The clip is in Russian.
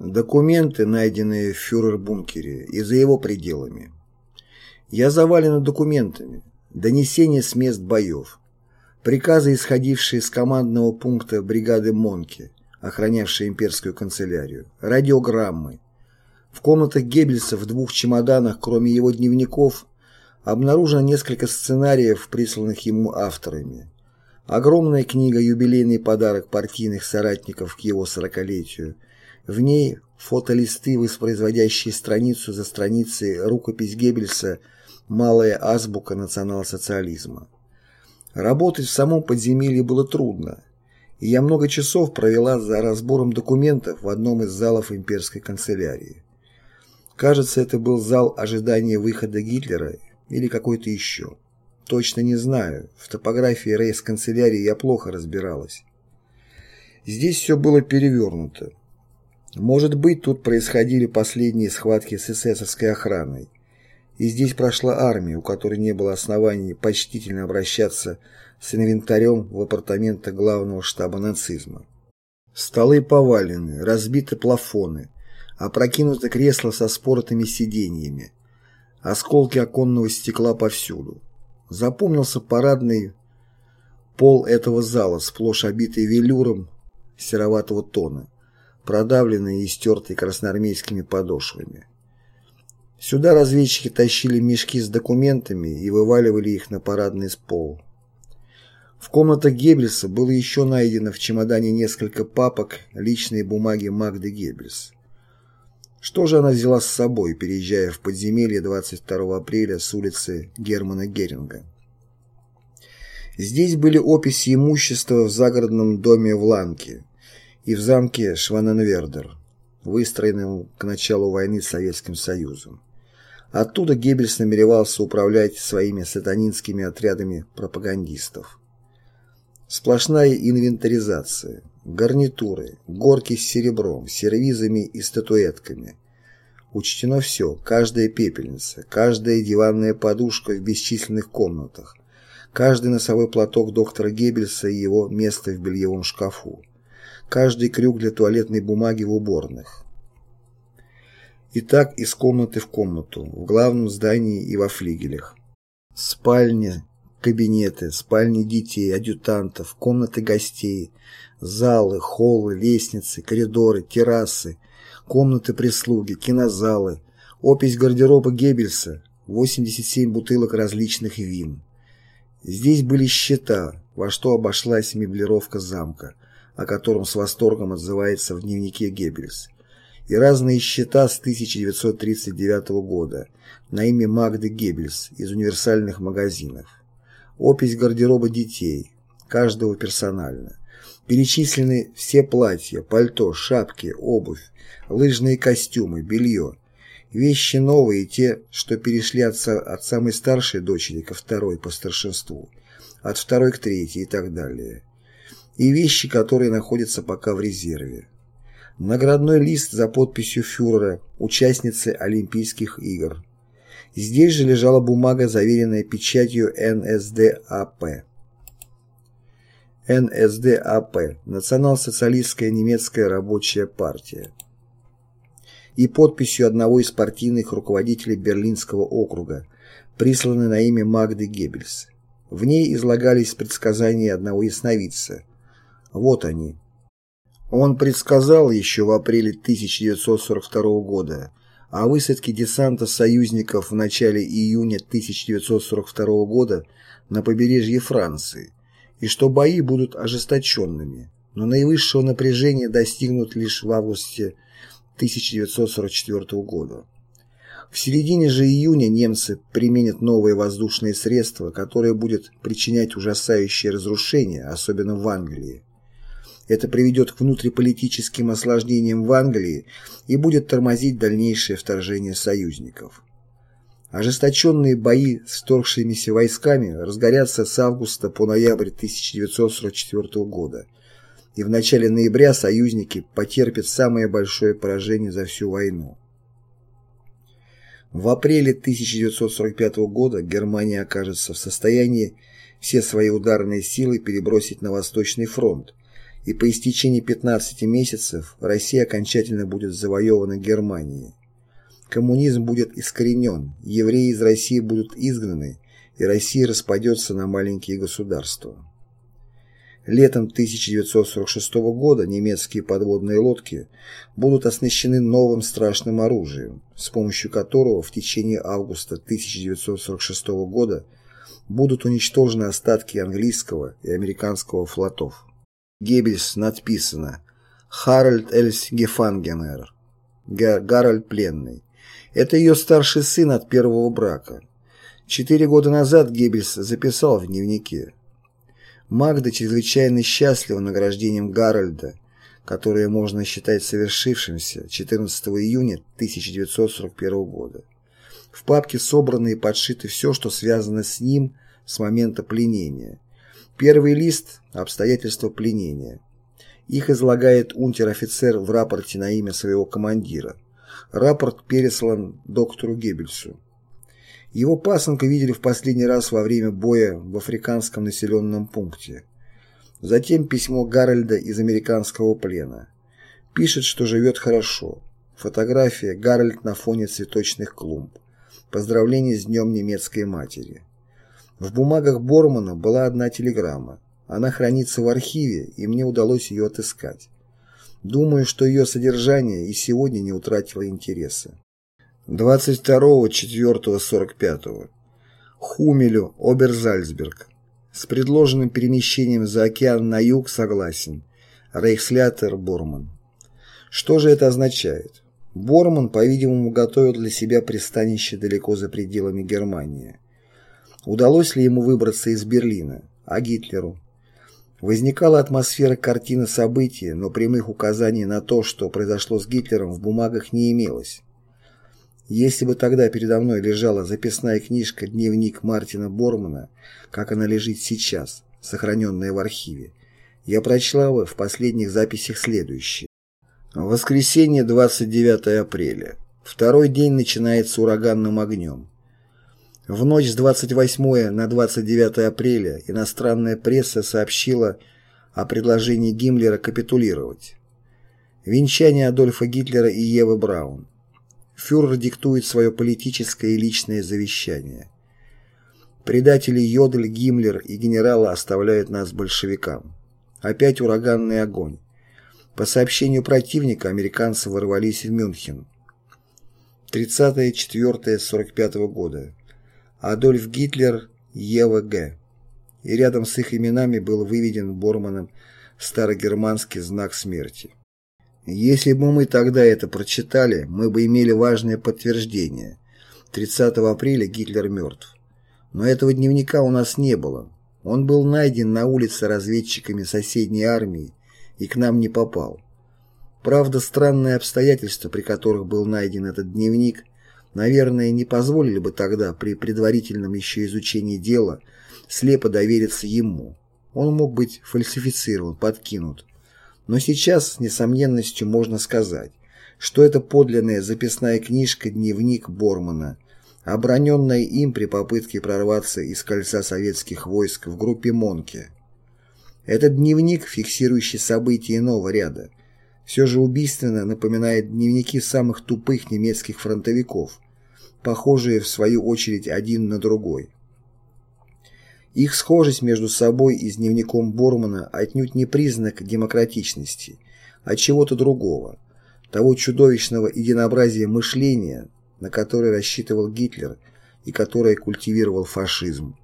Документы, найденные в фюрер-бункере и за его пределами. Я завален документами, донесения с мест боев, приказы, исходившие с командного пункта бригады Монки, охранявшей имперскую канцелярию, радиограммы. В комнатах Геббельса в двух чемоданах, кроме его дневников, обнаружено несколько сценариев, присланных ему авторами. Огромная книга «Юбилейный подарок партийных соратников к его сорокалетию», в ней фотолисты, воспроизводящие страницу за страницей рукопись Геббельса «Малая азбука национал-социализма». Работать в самом подземелье было трудно, и я много часов провела за разбором документов в одном из залов имперской канцелярии. Кажется, это был зал ожидания выхода Гитлера или какой-то еще. Точно не знаю, в топографии рейс-канцелярии я плохо разбиралась. Здесь все было перевернуто. Может быть, тут происходили последние схватки с эсэсовской охраной. И здесь прошла армия, у которой не было оснований почтительно обращаться с инвентарем в апартаментах главного штаба нацизма. Столы повалены, разбиты плафоны, опрокинуты кресла со споротыми сиденьями, осколки оконного стекла повсюду. Запомнился парадный пол этого зала, сплошь обитый велюром сероватого тона продавленные и стертые красноармейскими подошвами. Сюда разведчики тащили мешки с документами и вываливали их на парадный пол. В комнатах Геббельса было еще найдено в чемодане несколько папок личные бумаги Магды Геббельс. Что же она взяла с собой, переезжая в подземелье 22 апреля с улицы Германа Геринга? Здесь были описи имущества в загородном доме в Ланке, и в замке Шваненвердер, выстроенном к началу войны с Советским Союзом. Оттуда Геббельс намеревался управлять своими сатанинскими отрядами пропагандистов. Сплошная инвентаризация, гарнитуры, горки с серебром, сервизами и статуэтками. Учтено все, каждая пепельница, каждая диванная подушка в бесчисленных комнатах, каждый носовой платок доктора Геббельса и его место в бельевом шкафу каждый крюк для туалетной бумаги в уборных. И так из комнаты в комнату, в главном здании и во флигелях. Спальня, кабинеты, спальни детей, адъютантов, комнаты гостей, залы, холлы, лестницы, коридоры, террасы, комнаты прислуги, кинозалы, опись гардероба Геббельса, 87 бутылок различных вин. Здесь были счета, во что обошлась меблировка замка, о котором с восторгом отзывается в дневнике Геббельс, и разные счета с 1939 года на имя Магды Геббельс из универсальных магазинов, опись гардероба детей, каждого персонально. Перечислены все платья, пальто, шапки, обувь, лыжные костюмы, белье, вещи новые те, что перешли от, от самой старшей дочери ко второй по старшинству, от второй к третьей и так далее и вещи, которые находятся пока в резерве. Наградной лист за подписью фюрера, участницы Олимпийских игр. Здесь же лежала бумага, заверенная печатью НСДАП. НСДАП – Национал-социалистская немецкая рабочая партия. И подписью одного из партийных руководителей Берлинского округа, присланной на имя Магды Геббельс. В ней излагались предсказания одного ясновидца, вот они. Он предсказал еще в апреле 1942 года о высадке десанта союзников в начале июня 1942 года на побережье Франции, и что бои будут ожесточенными, но наивысшего напряжения достигнут лишь в августе 1944 года. В середине же июня немцы применят новые воздушные средства, которые будет причинять ужасающие разрушения, особенно в Англии. Это приведет к внутриполитическим осложнениям в Англии и будет тормозить дальнейшее вторжение союзников. Ожесточенные бои с вторгшимися войсками разгорятся с августа по ноябрь 1944 года, и в начале ноября союзники потерпят самое большое поражение за всю войну. В апреле 1945 года Германия окажется в состоянии все свои ударные силы перебросить на Восточный фронт, и по истечении 15 месяцев Россия окончательно будет завоевана Германией. Коммунизм будет искоренен, евреи из России будут изгнаны, и Россия распадется на маленькие государства. Летом 1946 года немецкие подводные лодки будут оснащены новым страшным оружием, с помощью которого в течение августа 1946 года будут уничтожены остатки английского и американского флотов. Геббельс надписано «Харальд Эльс Гефангенер» Гарольд Пленный. Это ее старший сын от первого брака. Четыре года назад Геббельс записал в дневнике Магда чрезвычайно счастлива награждением Гарольда, которое можно считать совершившимся 14 июня 1941 года. В папке собрано и подшито все, что связано с ним с момента пленения. Первый лист – обстоятельства пленения. Их излагает унтер-офицер в рапорте на имя своего командира. Рапорт переслан доктору Геббельсу. Его пасынка видели в последний раз во время боя в африканском населенном пункте. Затем письмо Гарольда из американского плена. Пишет, что живет хорошо. Фотография Гарольд на фоне цветочных клумб. Поздравление с Днем немецкой матери. В бумагах Бормана была одна телеграмма. Она хранится в архиве, и мне удалось ее отыскать. Думаю, что ее содержание и сегодня не утратило интереса. 22.04.45. Хумелю, Оберзальцберг. С предложенным перемещением за океан на юг согласен. Рейхслятер Борман. Что же это означает? Борман, по-видимому, готовил для себя пристанище далеко за пределами Германии. Удалось ли ему выбраться из Берлина? А Гитлеру? Возникала атмосфера картины событий, но прямых указаний на то, что произошло с Гитлером, в бумагах не имелось. Если бы тогда передо мной лежала записная книжка «Дневник Мартина Бормана», как она лежит сейчас, сохраненная в архиве, я прочла бы в последних записях следующее. Воскресенье, 29 апреля. Второй день начинается ураганным огнем. В ночь с 28 на 29 апреля иностранная пресса сообщила о предложении Гиммлера капитулировать. Венчание Адольфа Гитлера и Евы Браун фюрер диктует свое политическое и личное завещание. Предатели Йодель, Гиммлер и генерала оставляют нас большевикам. Опять ураганный огонь. По сообщению противника, американцы ворвались в Мюнхен. 30-4-45 года. Адольф Гитлер, Ева Г. И рядом с их именами был выведен Борманом старогерманский знак смерти. Если бы мы тогда это прочитали, мы бы имели важное подтверждение. 30 апреля Гитлер мертв. Но этого дневника у нас не было. Он был найден на улице разведчиками соседней армии и к нам не попал. Правда, странные обстоятельства, при которых был найден этот дневник, наверное, не позволили бы тогда при предварительном еще изучении дела слепо довериться ему. Он мог быть фальсифицирован, подкинут. Но сейчас с несомненностью можно сказать, что это подлинная записная книжка «Дневник Бормана», оброненная им при попытке прорваться из кольца советских войск в группе Монке. Этот дневник, фиксирующий события иного ряда, все же убийственно напоминает дневники самых тупых немецких фронтовиков, похожие в свою очередь один на другой. Их схожесть между собой и с дневником Бормана отнюдь не признак демократичности, а чего-то другого, того чудовищного единообразия мышления, на которое рассчитывал Гитлер и которое культивировал фашизм.